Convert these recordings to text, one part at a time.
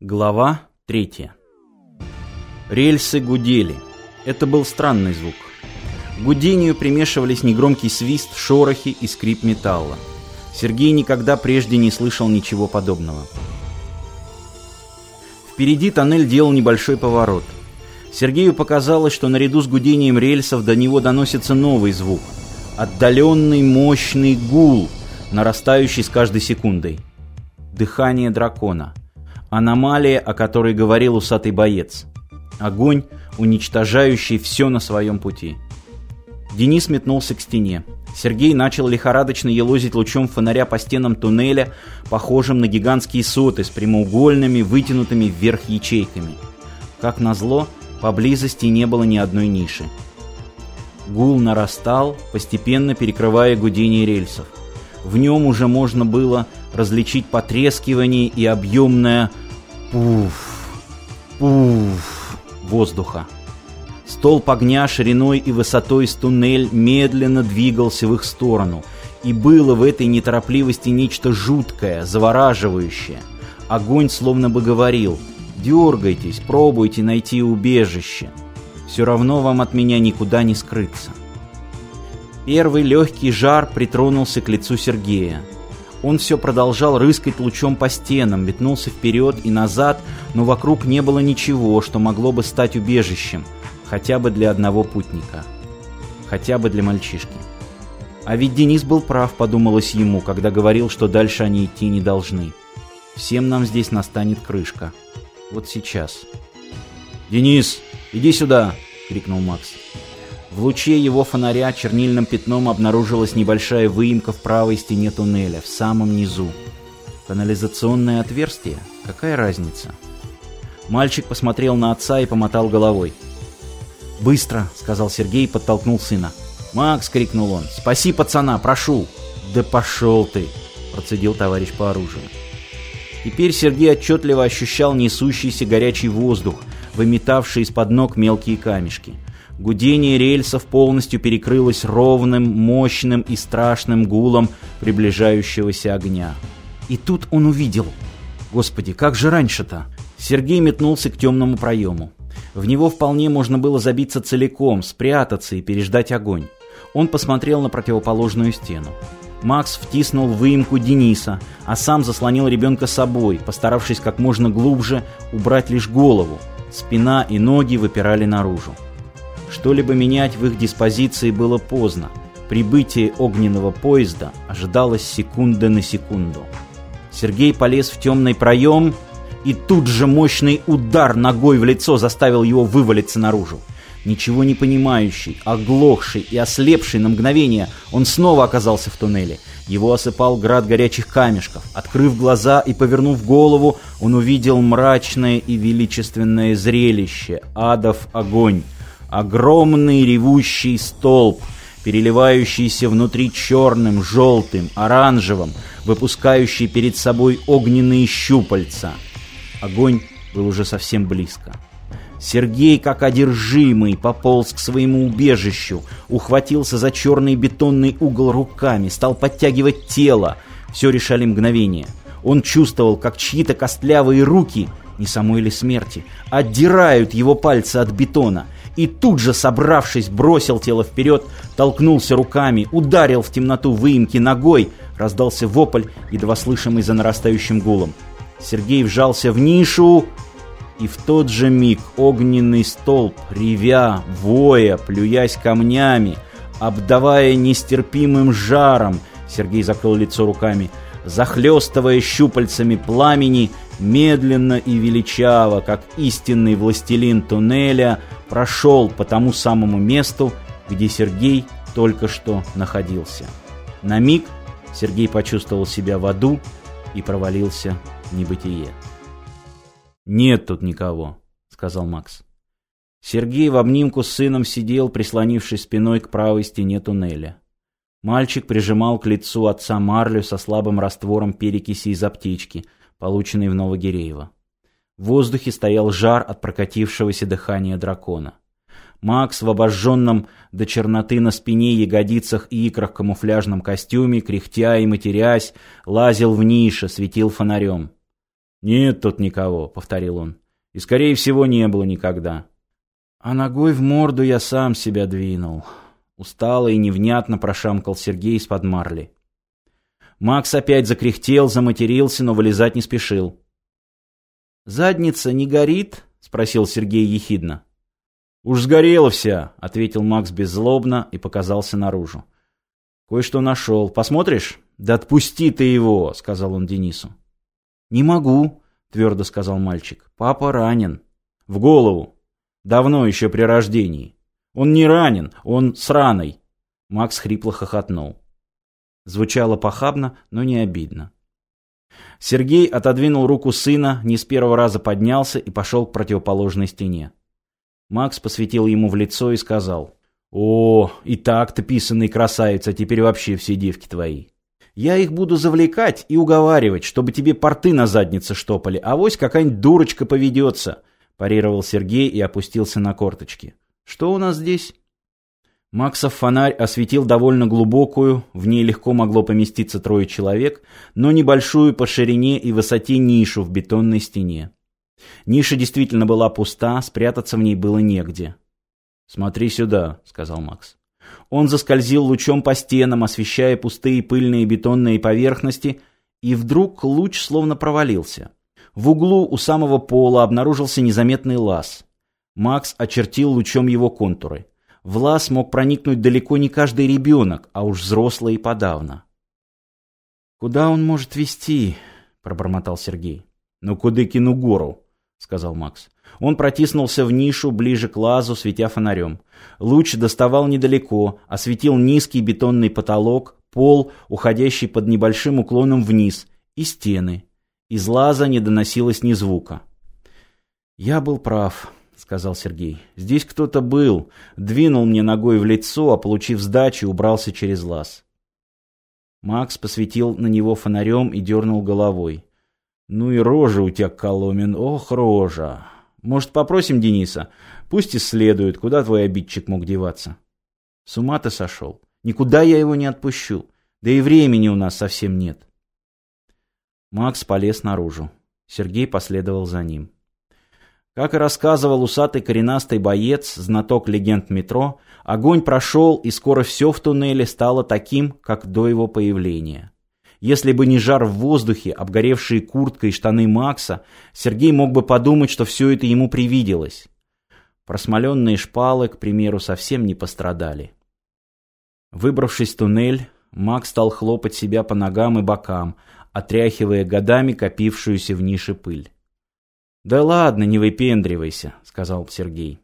Глава третья. Рельсы гудели. Это был странный звук. К гудению примешивались негромкий свист, шорохи и скрип металла. Сергей никогда прежде не слышал ничего подобного. Впереди тоннель делал небольшой поворот. Сергею показалось, что наряду с гудением рельсов до него доносится новый звук. Отдаленный мощный гул, нарастающий с каждой секундой. Дыхание дракона – Аномалия, о которой говорил усатый боец. Огонь, уничтожающий все на своем пути. Денис метнулся к стене. Сергей начал лихорадочно елозить лучом фонаря по стенам туннеля, похожим на гигантские соты с прямоугольными, вытянутыми вверх ячейками. Как назло, поблизости не было ни одной ниши. Гул нарастал, постепенно перекрывая гудение рельсов. В нем уже можно было различить потрескивание и объемное пуф, пуф воздуха. Столб огня шириной и высотой с туннель медленно двигался в их сторону, и было в этой неторопливости нечто жуткое, завораживающее. Огонь словно бы говорил «Дергайтесь, пробуйте найти убежище. Все равно вам от меня никуда не скрыться». Первый легкий жар притронулся к лицу Сергея. Он все продолжал рыскать лучом по стенам, метнулся вперед и назад, но вокруг не было ничего, что могло бы стать убежищем, хотя бы для одного путника. Хотя бы для мальчишки. А ведь Денис был прав, подумалось ему, когда говорил, что дальше они идти не должны. Всем нам здесь настанет крышка. Вот сейчас. «Денис, иди сюда!» — крикнул Макс. В луче его фонаря чернильным пятном обнаружилась небольшая выемка в правой стене туннеля, в самом низу. Канализационное отверстие? Какая разница? Мальчик посмотрел на отца и помотал головой. «Быстро!» — сказал Сергей и подтолкнул сына. «Макс!» — крикнул он. «Спаси пацана, прошу!» «Да пошел ты!» — процедил товарищ по оружию. Теперь Сергей отчетливо ощущал несущийся горячий воздух, выметавший из-под ног мелкие камешки — Гудение рельсов полностью перекрылось ровным, мощным и страшным гулом приближающегося огня. И тут он увидел. Господи, как же раньше-то? Сергей метнулся к темному проему. В него вполне можно было забиться целиком, спрятаться и переждать огонь. Он посмотрел на противоположную стену. Макс втиснул выемку Дениса, а сам заслонил ребенка собой, постаравшись как можно глубже убрать лишь голову. Спина и ноги выпирали наружу. Что-либо менять в их диспозиции было поздно. Прибытие огненного поезда ожидалось секунда на секунду. Сергей полез в темный проем, и тут же мощный удар ногой в лицо заставил его вывалиться наружу. Ничего не понимающий, оглохший и ослепший на мгновение, он снова оказался в туннеле. Его осыпал град горячих камешков. Открыв глаза и повернув голову, он увидел мрачное и величественное зрелище — адов огонь. Огромный ревущий столб, переливающийся внутри черным, желтым, оранжевым, выпускающий перед собой огненные щупальца. Огонь был уже совсем близко. Сергей, как одержимый, пополз к своему убежищу, ухватился за черный бетонный угол руками, стал подтягивать тело. Все решали мгновение. Он чувствовал, как чьи-то костлявые руки, не самой ли смерти, отдирают его пальцы от бетона — и тут же, собравшись, бросил тело вперед, толкнулся руками, ударил в темноту выемки ногой, раздался вопль, едва слышимый за нарастающим гулом. Сергей вжался в нишу, и в тот же миг огненный столб, ревя, воя, плюясь камнями, обдавая нестерпимым жаром, Сергей закрыл лицо руками, захлестывая щупальцами пламени, медленно и величаво, как истинный властелин туннеля, прошел по тому самому месту, где Сергей только что находился. На миг Сергей почувствовал себя в аду и провалился в небытие. «Нет тут никого», — сказал Макс. Сергей в обнимку с сыном сидел, прислонившись спиной к правой стене туннеля. Мальчик прижимал к лицу отца марлю со слабым раствором перекиси из аптечки, полученной в Новогиреево. В воздухе стоял жар от прокатившегося дыхания дракона. Макс в обожженном до черноты на спине, ягодицах и икрах камуфляжном костюме, кряхтя и матерясь, лазил в нише, светил фонарем. «Нет тут никого», — повторил он. «И, скорее всего, не было никогда». А ногой в морду я сам себя двинул. Устало и невнятно прошамкал Сергей из-под марли. Макс опять закряхтел, заматерился, но вылезать не спешил. «Задница не горит?» — спросил Сергей ехидно. «Уж сгорела вся», — ответил Макс беззлобно и показался наружу. «Кое-что нашел. Посмотришь?» «Да отпусти ты его», — сказал он Денису. «Не могу», — твердо сказал мальчик. «Папа ранен». «В голову. Давно еще при рождении. Он не ранен, он с раной». Макс хрипло хохотнул. Звучало похабно, но не обидно. Сергей отодвинул руку сына, не с первого раза поднялся и пошел к противоположной стене. Макс посветил ему в лицо и сказал. «О, и так-то писанный красавица, теперь вообще все девки твои. Я их буду завлекать и уговаривать, чтобы тебе порты на заднице штопали, а вось какая-нибудь дурочка поведется», парировал Сергей и опустился на корточки. «Что у нас здесь?» Максов фонарь осветил довольно глубокую, в ней легко могло поместиться трое человек, но небольшую по ширине и высоте нишу в бетонной стене. Ниша действительно была пуста, спрятаться в ней было негде. «Смотри сюда», — сказал Макс. Он заскользил лучом по стенам, освещая пустые пыльные бетонные поверхности, и вдруг луч словно провалился. В углу у самого пола обнаружился незаметный лаз. Макс очертил лучом его контуры. В лаз мог проникнуть далеко не каждый ребенок, а уж взрослый и подавно. «Куда он может вести?» — пробормотал Сергей. «Ну, Кудыкину гору», — сказал Макс. Он протиснулся в нишу ближе к лазу, светя фонарем. Луч доставал недалеко, осветил низкий бетонный потолок, пол, уходящий под небольшим уклоном вниз, и стены. Из лаза не доносилось ни звука. «Я был прав», — сказал Сергей. «Здесь кто-то был, двинул мне ногой в лицо, а, получив сдачу, убрался через лаз». Макс посветил на него фонарем и дернул головой. «Ну и рожа у тебя, Коломин, ох, рожа!» Может, попросим Дениса? Пусть исследует, куда твой обидчик мог деваться. С ума ты сошел. Никуда я его не отпущу. Да и времени у нас совсем нет. Макс полез наружу. Сергей последовал за ним. Как и рассказывал усатый коренастый боец, знаток легенд метро, огонь прошел, и скоро все в туннеле стало таким, как до его появления. Если бы не жар в воздухе, обгоревшие куртка и штаны Макса, Сергей мог бы подумать, что все это ему привиделось. Просмоленные шпалы, к примеру, совсем не пострадали. Выбравшись в туннель, Макс стал хлопать себя по ногам и бокам, отряхивая годами копившуюся в нише пыль. «Да ладно, не выпендривайся», — сказал Сергей.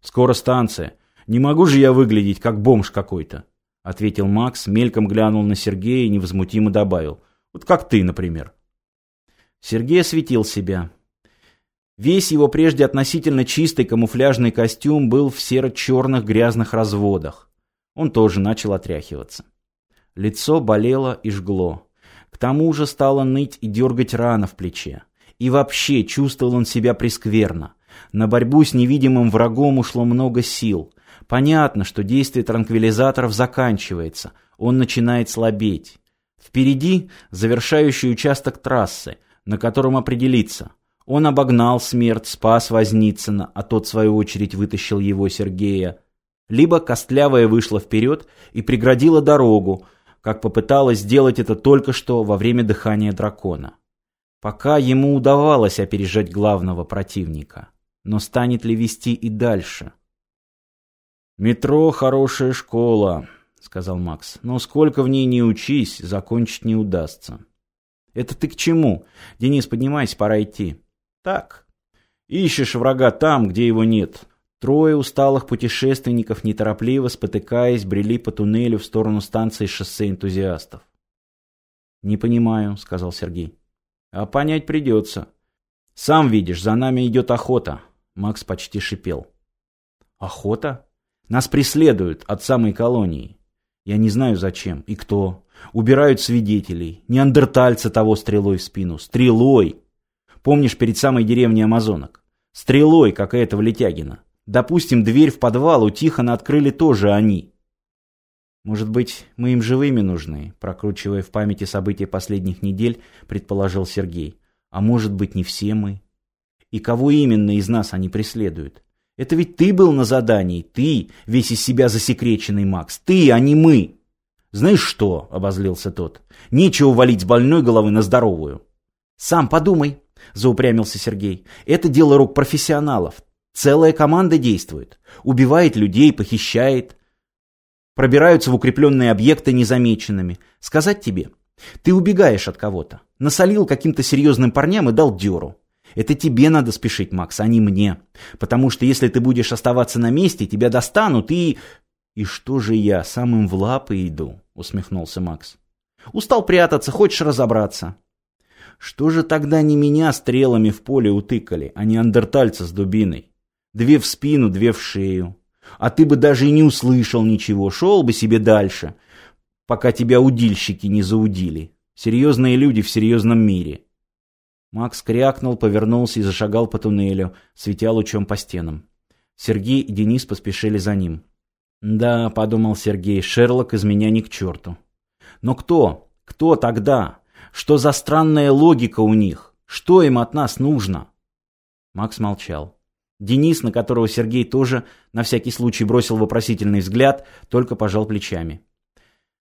«Скоро станция. Не могу же я выглядеть, как бомж какой-то» ответил Макс, мельком глянул на Сергея и невозмутимо добавил. Вот как ты, например. Сергей осветил себя. Весь его прежде относительно чистый камуфляжный костюм был в серо-черных грязных разводах. Он тоже начал отряхиваться. Лицо болело и жгло. К тому же стало ныть и дергать рана в плече. И вообще чувствовал он себя прескверно. На борьбу с невидимым врагом ушло много сил. Понятно, что действие транквилизаторов заканчивается, он начинает слабеть. Впереди завершающий участок трассы, на котором определиться. Он обогнал смерть, спас Возницына, а тот, в свою очередь, вытащил его, Сергея. Либо Костлявая вышла вперед и преградила дорогу, как попыталась сделать это только что во время дыхания дракона. Пока ему удавалось опережать главного противника. Но станет ли вести и дальше? «Метро — хорошая школа», — сказал Макс. «Но сколько в ней не учись, закончить не удастся». «Это ты к чему? Денис, поднимайся, пора идти». «Так. Ищешь врага там, где его нет». Трое усталых путешественников, неторопливо спотыкаясь, брели по туннелю в сторону станции шоссе энтузиастов. «Не понимаю», — сказал Сергей. «А понять придется. Сам видишь, за нами идет охота». Макс почти шипел. «Охота?» Нас преследуют от самой колонии. Я не знаю зачем и кто. Убирают свидетелей. Неандертальца того стрелой в спину. Стрелой! Помнишь перед самой деревней Амазонок? Стрелой, как и этого Летягина. Допустим, дверь в подвал у Тихона открыли тоже они. Может быть, мы им живыми нужны, прокручивая в памяти события последних недель, предположил Сергей. А может быть, не все мы? И кого именно из нас они преследуют? Это ведь ты был на задании, ты, весь из себя засекреченный Макс, ты, а не мы. Знаешь что, обозлился тот, нечего валить с больной головы на здоровую. Сам подумай, заупрямился Сергей. Это дело рук профессионалов. Целая команда действует. Убивает людей, похищает. Пробираются в укрепленные объекты незамеченными. Сказать тебе, ты убегаешь от кого-то. Насолил каким-то серьезным парням и дал дёру. Это тебе надо спешить, Макс, а не мне. Потому что если ты будешь оставаться на месте, тебя достанут и... И что же я, самым в лапы иду? Усмехнулся Макс. Устал прятаться, хочешь разобраться? Что же тогда не меня стрелами в поле утыкали, а не андертальца с дубиной? Две в спину, две в шею. А ты бы даже и не услышал ничего, шел бы себе дальше, пока тебя удильщики не заудили. Серьезные люди в серьезном мире. Макс крякнул, повернулся и зашагал по туннелю, светя лучом по стенам. Сергей и Денис поспешили за ним. «Да», — подумал Сергей, — «Шерлок из меня ни к черту». «Но кто? Кто тогда? Что за странная логика у них? Что им от нас нужно?» Макс молчал. Денис, на которого Сергей тоже на всякий случай бросил вопросительный взгляд, только пожал плечами.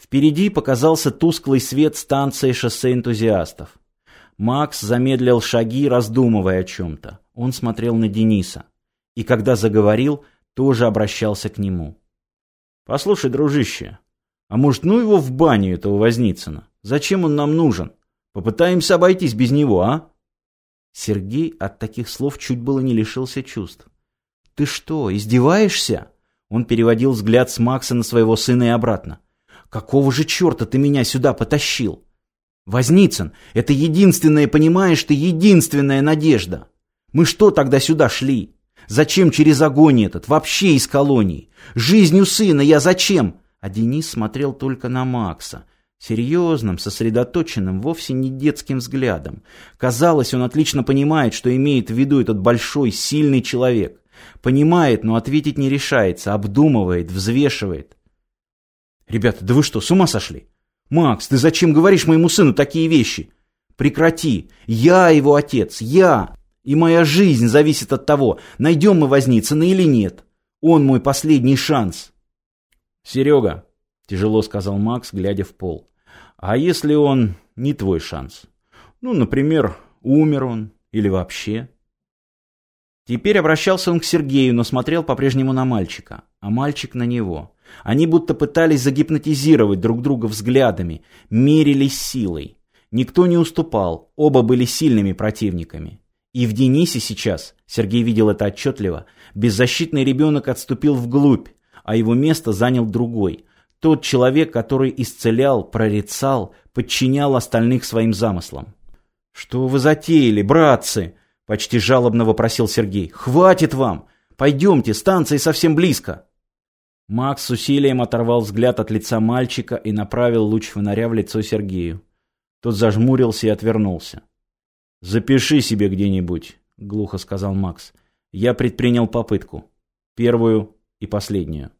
Впереди показался тусклый свет станции шоссе энтузиастов. Макс замедлил шаги, раздумывая о чем-то. Он смотрел на Дениса. И когда заговорил, тоже обращался к нему. «Послушай, дружище, а может, ну его в баню, этого Возницына? Зачем он нам нужен? Попытаемся обойтись без него, а?» Сергей от таких слов чуть было не лишился чувств. «Ты что, издеваешься?» Он переводил взгляд с Макса на своего сына и обратно. «Какого же черта ты меня сюда потащил?» Возницын, это единственная, понимаешь ты, единственная надежда. Мы что тогда сюда шли? Зачем через огонь этот? Вообще из колонии. Жизнью сына я зачем? А Денис смотрел только на Макса. Серьезным, сосредоточенным, вовсе не детским взглядом. Казалось, он отлично понимает, что имеет в виду этот большой, сильный человек. Понимает, но ответить не решается, обдумывает, взвешивает. «Ребята, да вы что, с ума сошли? «Макс, ты зачем говоришь моему сыну такие вещи? Прекрати! Я его отец! Я! И моя жизнь зависит от того, найдем мы Возницына или нет. Он мой последний шанс!» «Серега», — тяжело сказал Макс, глядя в пол, «а если он не твой шанс? Ну, например, умер он или вообще?» Теперь обращался он к Сергею, но смотрел по-прежнему на мальчика, а мальчик на него. Они будто пытались загипнотизировать друг друга взглядами, мерились силой. Никто не уступал, оба были сильными противниками. И в Денисе сейчас, Сергей видел это отчетливо, беззащитный ребенок отступил вглубь, а его место занял другой. Тот человек, который исцелял, прорицал, подчинял остальных своим замыслам. «Что вы затеяли, братцы?» Почти жалобно вопросил Сергей. «Хватит вам! Пойдемте, станция совсем близко!» Макс с усилием оторвал взгляд от лица мальчика и направил луч фонаря в лицо Сергею. Тот зажмурился и отвернулся. «Запиши себе где-нибудь», — глухо сказал Макс. «Я предпринял попытку. Первую и последнюю».